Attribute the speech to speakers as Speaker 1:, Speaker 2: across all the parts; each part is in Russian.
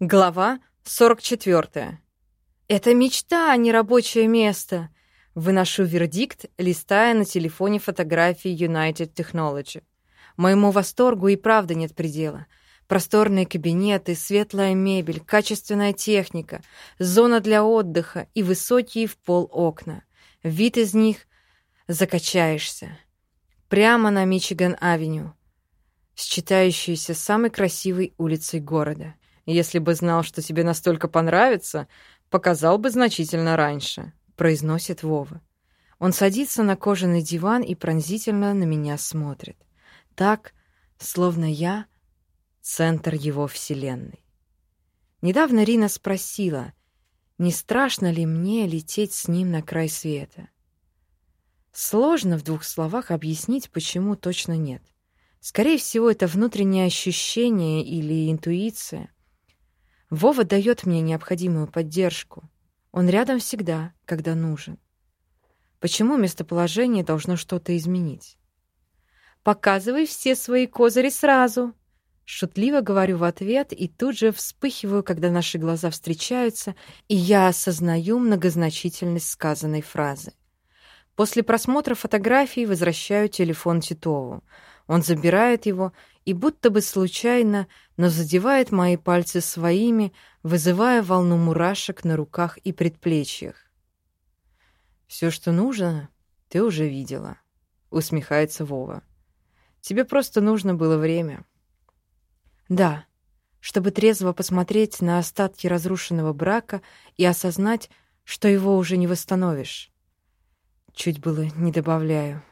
Speaker 1: Глава 44. Это мечта, а не рабочее место. Выношу вердикт, листая на телефоне фотографии United Technology. Моему восторгу и правда нет предела. Просторные кабинеты, светлая мебель, качественная техника, зона для отдыха и высокие в пол окна. Вид из них закачаешься. Прямо на Мичиган-авеню, считающуюся самой красивой улицей города. Если бы знал, что тебе настолько понравится, показал бы значительно раньше», — произносит Вова. Он садится на кожаный диван и пронзительно на меня смотрит. Так, словно я — центр его вселенной. Недавно Рина спросила, не страшно ли мне лететь с ним на край света. Сложно в двух словах объяснить, почему точно нет. Скорее всего, это внутреннее ощущение или интуиция. Вова дает мне необходимую поддержку. Он рядом всегда, когда нужен. Почему местоположение должно что-то изменить? «Показывай все свои козыри сразу!» Шутливо говорю в ответ и тут же вспыхиваю, когда наши глаза встречаются, и я осознаю многозначительность сказанной фразы. После просмотра фотографий возвращаю телефон Титову. Он забирает его и будто бы случайно, но задевает мои пальцы своими, вызывая волну мурашек на руках и предплечьях. «Все, что нужно, ты уже видела», — усмехается Вова. «Тебе просто нужно было время». «Да, чтобы трезво посмотреть на остатки разрушенного брака и осознать, что его уже не восстановишь». Чуть было не добавляю.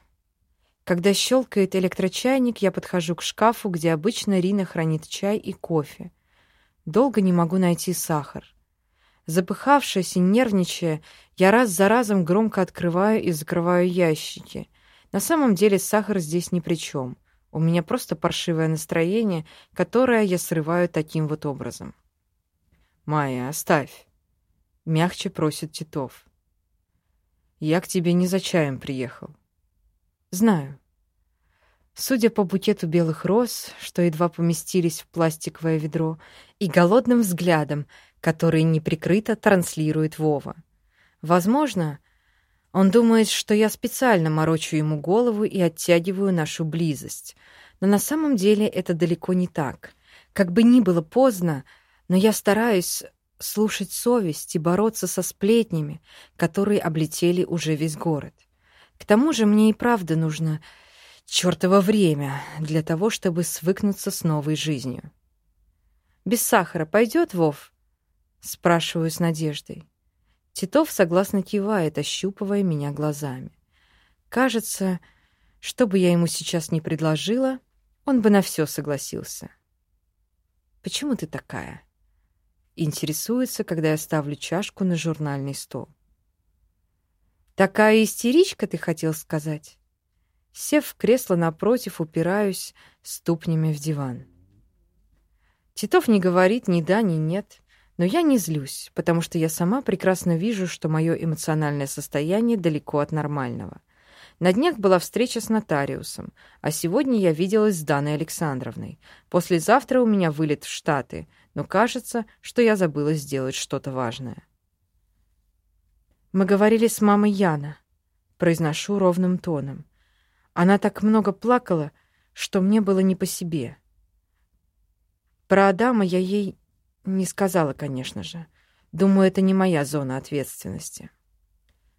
Speaker 1: Когда щелкает электрочайник, я подхожу к шкафу, где обычно Рина хранит чай и кофе. Долго не могу найти сахар. Запыхавшись и нервничая, я раз за разом громко открываю и закрываю ящики. На самом деле сахар здесь ни при чем. У меня просто паршивое настроение, которое я срываю таким вот образом. «Майя, оставь!» — мягче просит Титов. «Я к тебе не за чаем приехал. Знаю. Судя по букету белых роз, что едва поместились в пластиковое ведро, и голодным взглядом, который неприкрыто транслирует Вова. Возможно, он думает, что я специально морочу ему голову и оттягиваю нашу близость. Но на самом деле это далеко не так. Как бы ни было поздно, но я стараюсь слушать совесть и бороться со сплетнями, которые облетели уже весь город. К тому же мне и правда нужно чёртово время для того, чтобы свыкнуться с новой жизнью. «Без сахара пойдет, Вов?» — спрашиваю с надеждой. Титов согласно кивает, ощупывая меня глазами. Кажется, что бы я ему сейчас ни предложила, он бы на все согласился. «Почему ты такая?» Интересуется, когда я ставлю чашку на журнальный стол. «Такая истеричка, ты хотел сказать?» Сев в кресло напротив, упираюсь ступнями в диван. Титов не говорит ни да, ни нет, но я не злюсь, потому что я сама прекрасно вижу, что мое эмоциональное состояние далеко от нормального. На днях была встреча с нотариусом, а сегодня я виделась с Даной Александровной. Послезавтра у меня вылет в Штаты, но кажется, что я забыла сделать что-то важное. Мы говорили с мамой Яна. Произношу ровным тоном. Она так много плакала, что мне было не по себе. Про Адама я ей не сказала, конечно же. Думаю, это не моя зона ответственности.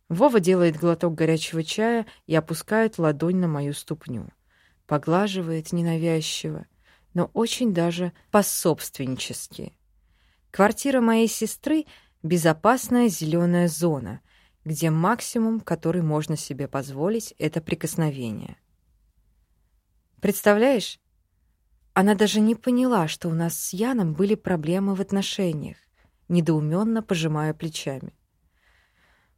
Speaker 1: Вова делает глоток горячего чая и опускает ладонь на мою ступню. Поглаживает ненавязчиво, но очень даже пособственнически. Квартира моей сестры безопасная зеленая зона, где максимум, который можно себе позволить, это прикосновение. Представляешь, она даже не поняла, что у нас с Яном были проблемы в отношениях, недоуменно пожимая плечами.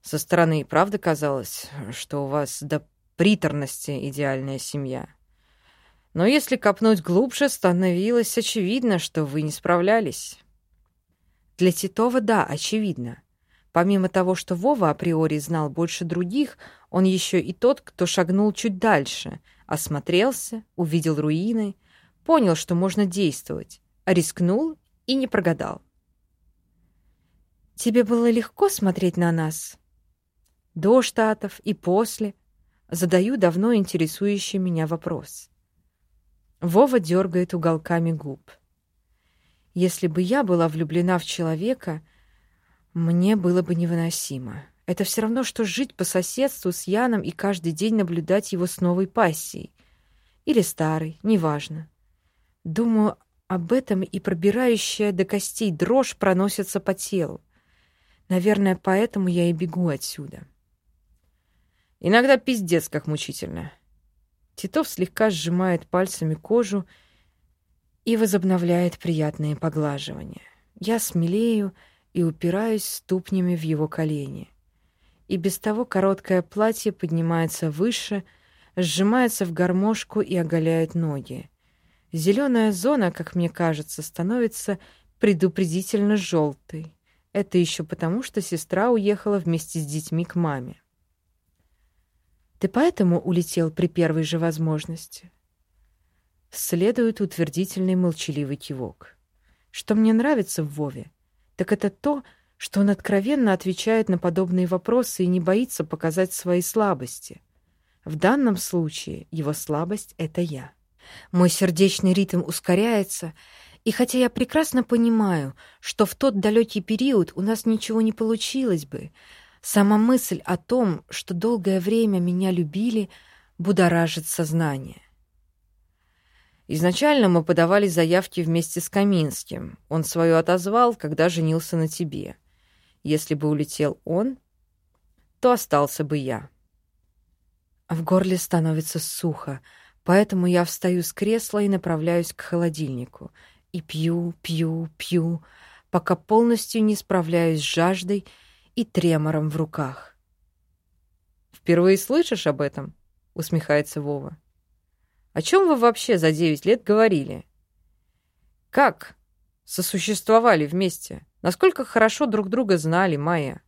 Speaker 1: Со стороны и правда казалось, что у вас до приторности идеальная семья. Но если копнуть глубже, становилось очевидно, что вы не справлялись. Для Титова, да, очевидно. Помимо того, что Вова априори знал больше других, он еще и тот, кто шагнул чуть дальше, осмотрелся, увидел руины, понял, что можно действовать, рискнул и не прогадал. Тебе было легко смотреть на нас? До Штатов и после. Задаю давно интересующий меня вопрос. Вова дергает уголками губ. Если бы я была влюблена в человека, мне было бы невыносимо. Это все равно, что жить по соседству с Яном и каждый день наблюдать его с новой пассией. Или старой, неважно. Думаю об этом, и пробирающая до костей дрожь проносится по телу. Наверное, поэтому я и бегу отсюда.
Speaker 2: Иногда пиздец как мучительно. Титов слегка сжимает пальцами кожу и возобновляет приятные поглаживания. Я смелею и упираюсь ступнями в его колени. И без того короткое платье поднимается выше, сжимается в гармошку и оголяет ноги. Зеленая зона, как мне кажется, становится предупредительно желтой. Это еще потому, что сестра уехала вместе с детьми к маме. Ты поэтому улетел при первой же возможности? Следует утвердительный молчаливый кивок. Что мне нравится в Вове, так это то, что он откровенно отвечает на подобные вопросы и не боится показать свои слабости. В данном случае его слабость — это я. Мой сердечный ритм ускоряется, и хотя я прекрасно понимаю, что в тот далекий период у нас ничего не получилось бы, сама мысль о том, что долгое время меня любили, будоражит сознание. Изначально мы подавали заявки вместе с Каминским. Он свою отозвал, когда женился на тебе. Если бы улетел он, то остался бы я. В горле становится сухо, поэтому я встаю с кресла и направляюсь к холодильнику. И пью, пью, пью, пока полностью не справляюсь с жаждой и тремором в руках. «Впервые слышишь об этом?» — усмехается Вова. О чем вы вообще за девять лет говорили? Как сосуществовали вместе? Насколько хорошо друг друга знали, Майя?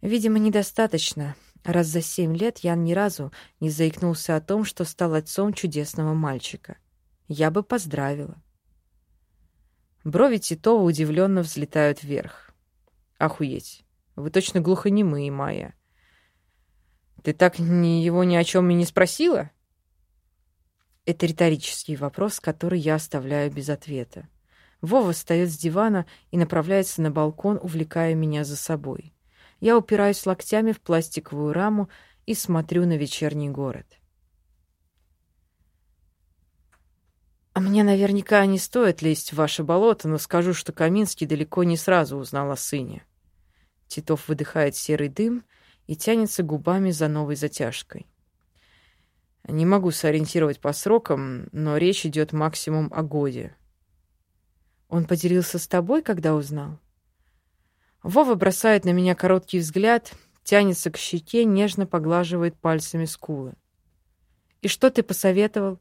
Speaker 1: Видимо, недостаточно, раз за семь лет Ян ни разу не заикнулся о том, что стал отцом чудесного мальчика. Я бы поздравила.
Speaker 2: Брови Титова удивленно взлетают вверх. Охуеть. Вы точно глухонемые, Майя. Ты так ни его ни о чем и не спросила?
Speaker 1: Это риторический вопрос, который я оставляю без ответа. Вова встает с дивана и направляется на балкон, увлекая меня за собой. Я упираюсь локтями в пластиковую раму и смотрю на вечерний город.
Speaker 2: А мне наверняка не стоит лезть в ваше болото, но скажу, что Каминский далеко не сразу узнал о сыне. Титов выдыхает серый дым и тянется губами за новой затяжкой. Не могу сориентировать по срокам, но речь идет максимум о годе.
Speaker 1: Он поделился с тобой, когда узнал?
Speaker 2: Вова бросает на меня короткий взгляд, тянется к щеке, нежно поглаживает пальцами скулы.
Speaker 1: «И что ты посоветовал?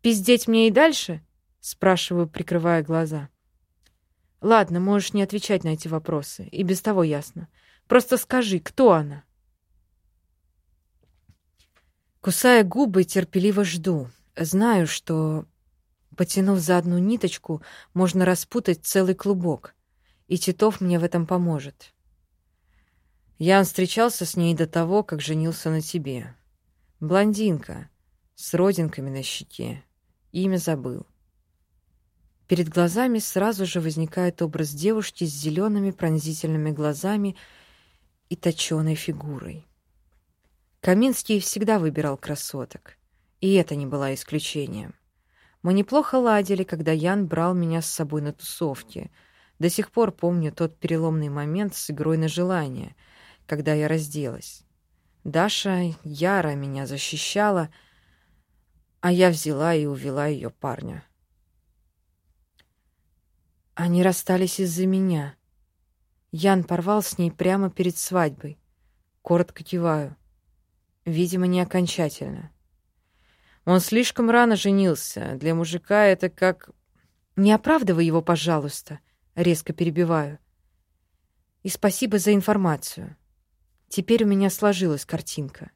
Speaker 1: Пиздеть мне и дальше?» — спрашиваю, прикрывая глаза. «Ладно, можешь не отвечать на эти вопросы, и без того ясно. Просто скажи, кто она?» Кусая губы, терпеливо жду. Знаю, что, потянув за одну ниточку, можно распутать целый клубок, и Титов мне в этом поможет.
Speaker 2: Ян встречался с ней до того, как женился на тебе. Блондинка, с родинками на щеке. Имя забыл.
Speaker 1: Перед глазами сразу же возникает образ девушки с зелеными пронзительными глазами и точеной фигурой. Каминский всегда выбирал красоток, и это не было исключением. Мы неплохо ладили, когда Ян брал меня с собой на тусовки. До сих пор помню тот переломный момент с игрой на желание, когда я разделась. Даша яро меня защищала, а я взяла и увела ее парня. Они расстались из-за меня. Ян порвал с ней прямо перед свадьбой. Коротко киваю. Видимо, не окончательно. Он слишком рано женился. Для мужика это как... Не оправдывай его, пожалуйста, резко перебиваю. И спасибо за информацию. Теперь у меня сложилась картинка.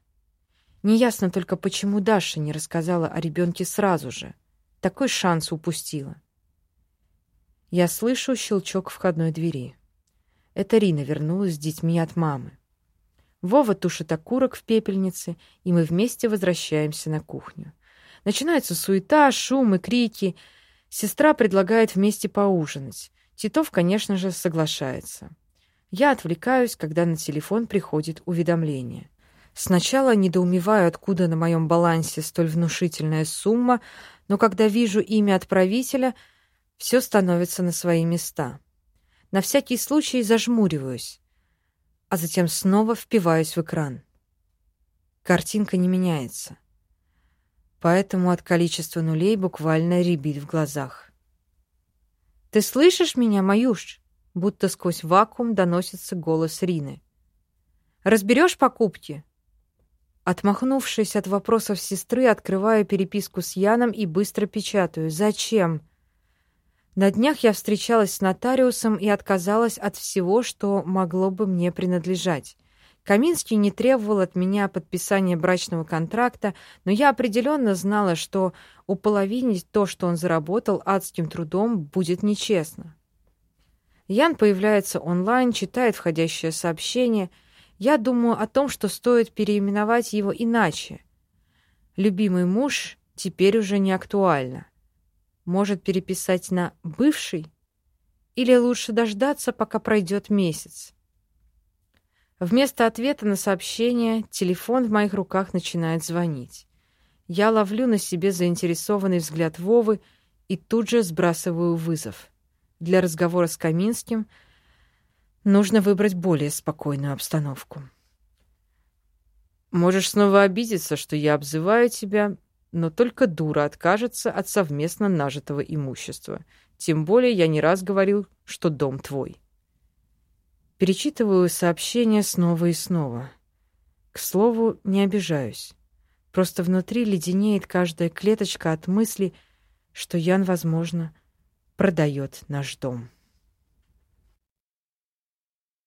Speaker 1: Неясно только, почему Даша не рассказала о ребенке сразу же. Такой шанс упустила.
Speaker 2: Я слышу щелчок входной двери. Это Рина вернулась с детьми от мамы. Вова тушит окурок в пепельнице, и мы вместе возвращаемся на кухню. Начинается суета, шум и крики. Сестра предлагает вместе поужинать. Титов, конечно же, соглашается. Я отвлекаюсь, когда на телефон приходит уведомление. Сначала недоумеваю, откуда на моем балансе столь внушительная сумма, но когда вижу имя отправителя, все становится на свои места. На всякий случай зажмуриваюсь, а затем снова впиваюсь в экран. Картинка не меняется, поэтому от количества нулей буквально рябит в глазах. «Ты слышишь меня, Маюш?» Будто сквозь вакуум доносится голос Рины. «Разберешь покупки?» Отмахнувшись от вопросов сестры, открываю переписку с Яном и быстро печатаю. «Зачем?» На днях я встречалась с нотариусом и отказалась от всего, что могло бы мне принадлежать. Каминский не требовал от меня подписания брачного контракта, но я определенно знала, что уполовинить то, что он заработал адским трудом, будет нечестно. Ян появляется онлайн, читает входящее сообщение — я думаю о том, что стоит переименовать его иначе. Любимый муж теперь уже не актуально. Может переписать на «бывший»? Или лучше дождаться, пока пройдет месяц? Вместо ответа на сообщение телефон в моих руках начинает звонить. Я ловлю на себе заинтересованный взгляд Вовы и тут же сбрасываю вызов. Для разговора с Каминским — Нужно выбрать более спокойную обстановку. Можешь снова обидеться, что я обзываю тебя, но только дура откажется от совместно нажитого имущества. Тем более я не раз говорил, что дом твой. Перечитываю сообщение снова и снова. К слову, не обижаюсь. Просто внутри леденеет каждая клеточка от мысли, что Ян, возможно, продает наш дом.